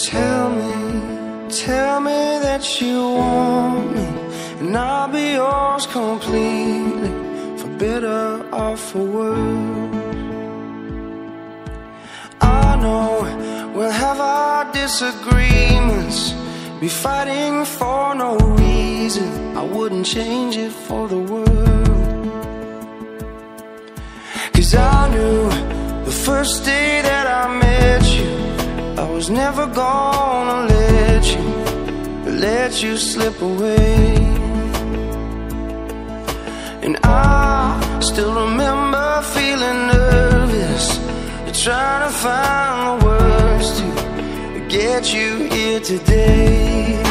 Tell me, tell me that you want me, and I'll be yours completely, for better or for worse. I know we'll have our disagreements, be fighting for no reason. I wouldn't change it for the world. Cause I knew the first day that I met never gonna let you, let you slip away. And I still remember feeling nervous, trying to find the words to get you here today.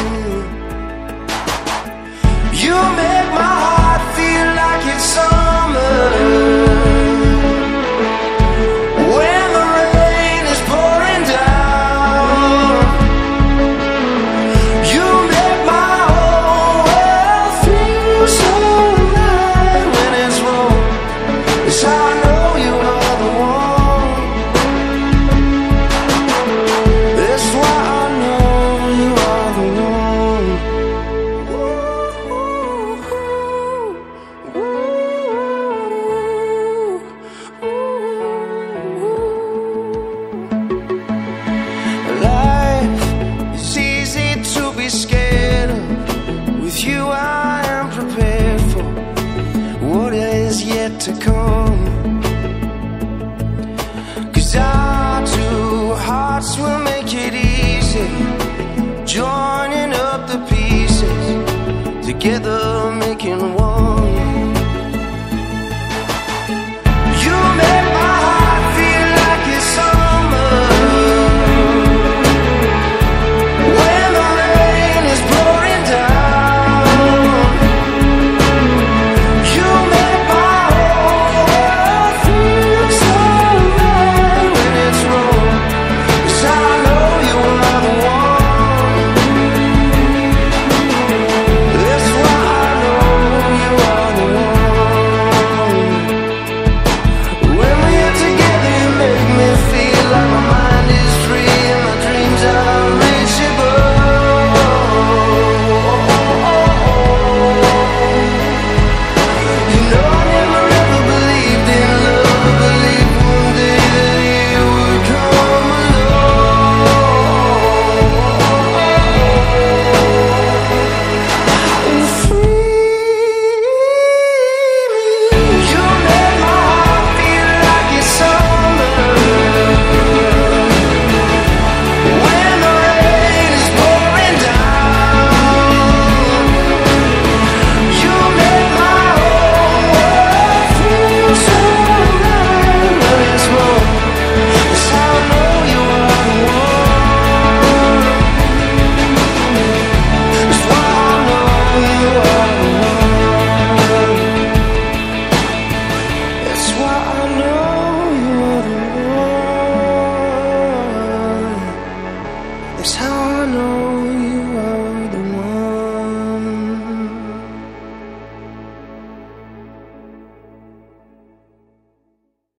is yet to come. Cause our two hearts will make it easy. Join